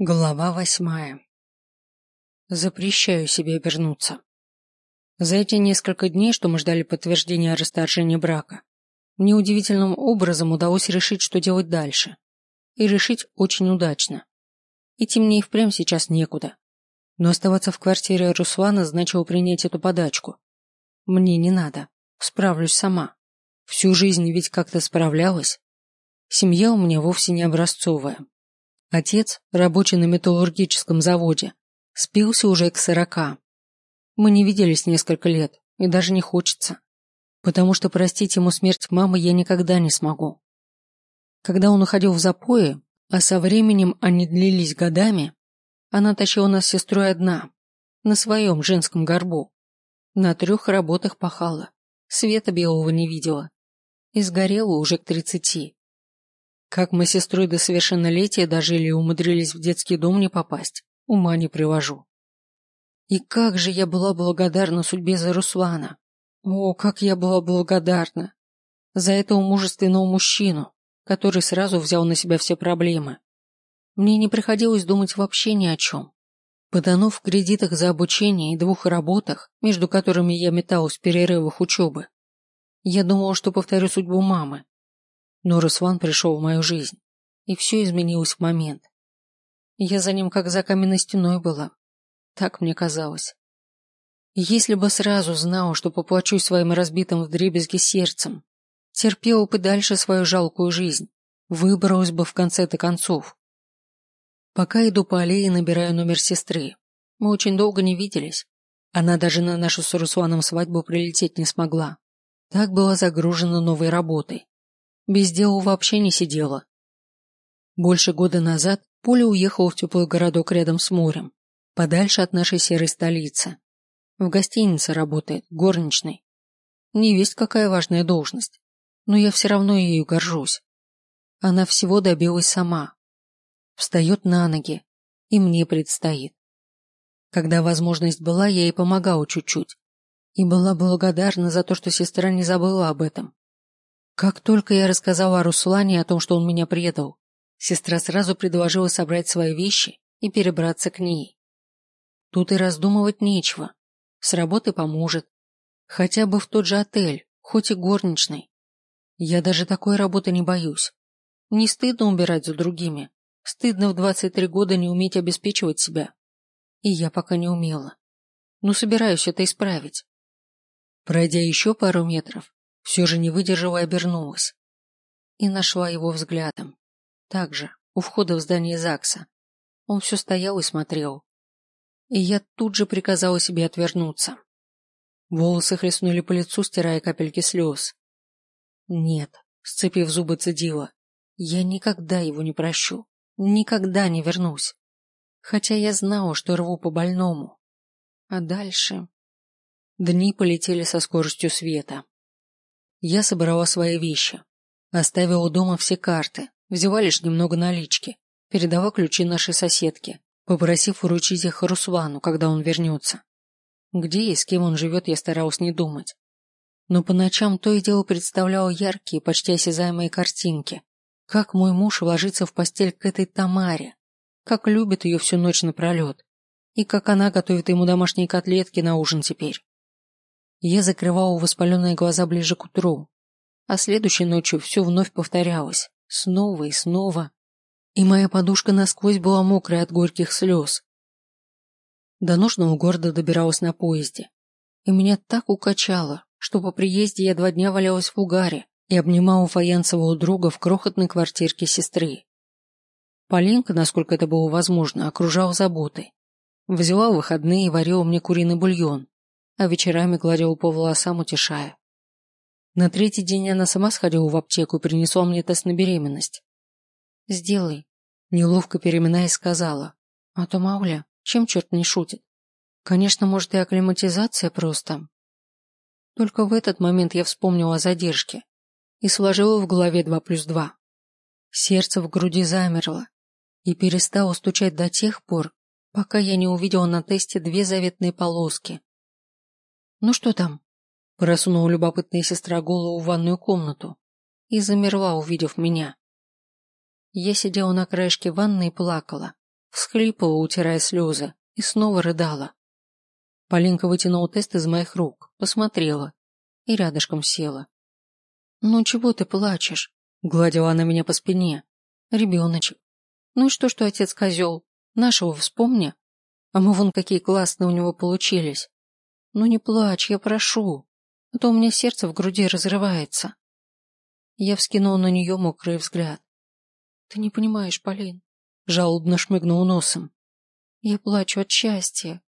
Глава восьмая. Запрещаю себе обернуться. За эти несколько дней, что мы ждали подтверждения о брака, мне удивительным образом удалось решить, что делать дальше. И решить очень удачно. Идти мне и впрямь сейчас некуда. Но оставаться в квартире Руслана значило принять эту подачку. Мне не надо. Справлюсь сама. Всю жизнь ведь как-то справлялась. Семья у меня вовсе не образцовая. Отец, рабочий на металлургическом заводе, спился уже к сорока. Мы не виделись несколько лет, и даже не хочется. Потому что простить ему смерть мамы я никогда не смогу. Когда он уходил в запои, а со временем они длились годами, она тащила нас с сестрой одна, на своем женском горбу. На трех работах пахала, света белого не видела. И сгорела уже к тридцати. Как мы с сестрой до совершеннолетия дожили и умудрились в детский дом не попасть, ума не привожу. И как же я была благодарна судьбе за Руслана. О, как я была благодарна. За этого мужественного мужчину, который сразу взял на себя все проблемы. Мне не приходилось думать вообще ни о чем. Потонув в кредитах за обучение и двух работах, между которыми я металась в перерывах учебы, я думала, что повторю судьбу мамы, но Руслан пришел в мою жизнь, и все изменилось в момент. Я за ним как за каменной стеной была. Так мне казалось. Если бы сразу знала, что поплачусь своим разбитым вдребезги сердцем, терпела бы дальше свою жалкую жизнь, выбралась бы в конце-то концов. Пока иду по аллее, набираю номер сестры. Мы очень долго не виделись. Она даже на нашу с Русланом свадьбу прилететь не смогла. Так была загружена новой работой. Без дела вообще не сидела. Больше года назад Поля уехала в теплый городок рядом с морем, подальше от нашей серой столицы. В гостинице работает, горничной. Не весть какая важная должность, но я все равно ею горжусь. Она всего добилась сама. Встает на ноги, и мне предстоит. Когда возможность была, я ей помогала чуть-чуть. И была благодарна за то, что сестра не забыла об этом. Как только я рассказала о Руслане о том, что он меня предал, сестра сразу предложила собрать свои вещи и перебраться к ней. Тут и раздумывать нечего. С работы поможет. Хотя бы в тот же отель, хоть и горничной. Я даже такой работы не боюсь. Не стыдно убирать за другими. Стыдно в 23 года не уметь обеспечивать себя. И я пока не умела. Но собираюсь это исправить. Пройдя еще пару метров, все же не выдержала обернулась. И нашла его взглядом. Так же, у входа в здание ЗАГСа. Он все стоял и смотрел. И я тут же приказала себе отвернуться. Волосы хлестнули по лицу, стирая капельки слез. Нет, сцепив зубы, цедила. Я никогда его не прощу. Никогда не вернусь. Хотя я знала, что рву по больному. А дальше... Дни полетели со скоростью света. Я собрала свои вещи. Оставила дома все карты, взяла лишь немного налички, передала ключи нашей соседке, попросив вручить их Руслану, когда он вернется. Где и с кем он живет, я старалась не думать. Но по ночам то и дело представляла яркие, почти осязаемые картинки. Как мой муж ложится в постель к этой Тамаре, как любит ее всю ночь напролет, и как она готовит ему домашние котлетки на ужин теперь. Я закрывала воспаленные глаза ближе к утру, а следующей ночью все вновь повторялось, снова и снова, и моя подушка насквозь была мокрая от горьких слез. До нужного города добиралась на поезде, и меня так укачало, что по приезде я два дня валялась в угаре и обнимала фаянсового друга в крохотной квартирке сестры. Полинка, насколько это было возможно, окружала заботой. Взяла выходные и варила мне куриный бульон, а вечерами гладила по волосам, утешая. На третий день она сама сходила в аптеку и принесла мне тест на беременность. «Сделай», — неловко переминаясь сказала. «А то, Мауля, чем черт не шутит? Конечно, может, и акклиматизация просто». Только в этот момент я вспомнила о задержке и сложила в голове два плюс два. Сердце в груди замерло и перестало стучать до тех пор, пока я не увидела на тесте две заветные полоски, «Ну что там?» Просунула любопытная сестра голову в ванную комнату и замерла, увидев меня. Я сидела на краешке ванны и плакала, всхлипывала, утирая слезы, и снова рыдала. Полинка вытянула тест из моих рук, посмотрела и рядышком села. «Ну чего ты плачешь?» — гладила она меня по спине. «Ребеночек. Ну и что, что отец козел? Нашего вспомни. А мы вон какие классные у него получились. Ну не плачь, я прошу, а то у меня сердце в груди разрывается». Я вскинула на нее мокрый взгляд. «Ты не понимаешь, Полин», — жалобно шмыгнул носом. «Я плачу от счастья.